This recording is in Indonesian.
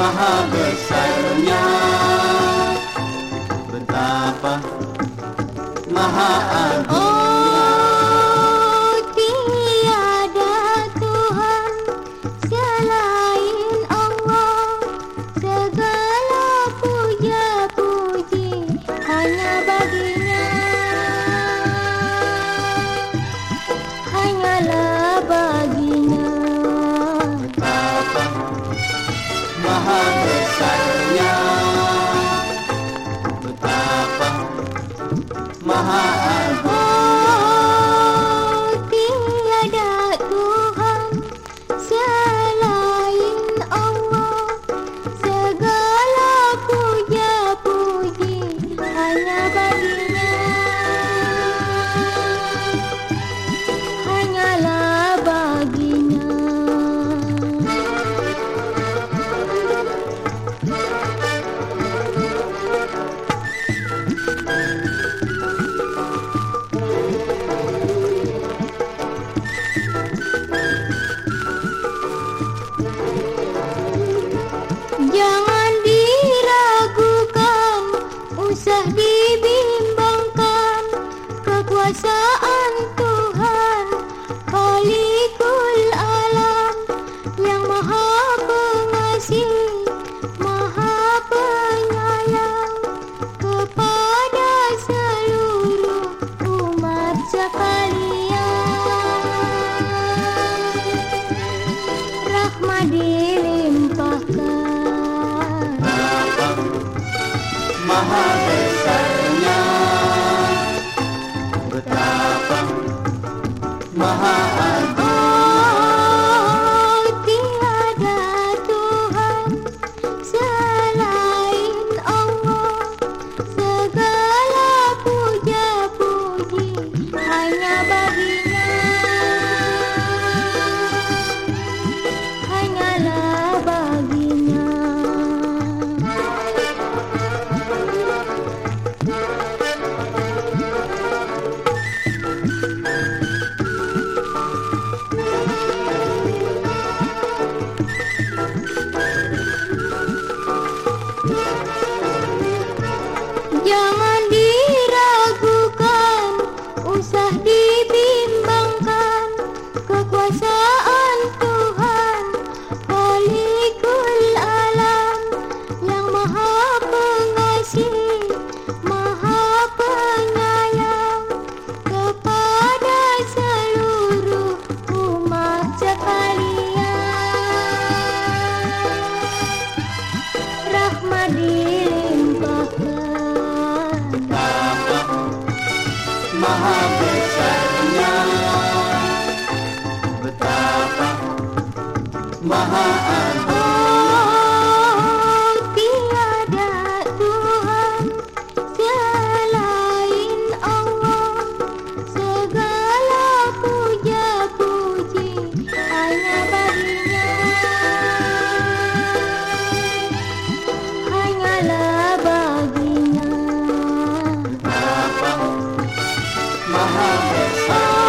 maha besarnya. Betapa maha agungnya. Oh, tiada Tuhan selain Allah. Segala puja-puji hanya baginya. Hanyalah baginya Jangan diragukan, usah dibimbangkan kekuasaan. dilimpahkan. Maha dilimpahkan Maha oh, oh.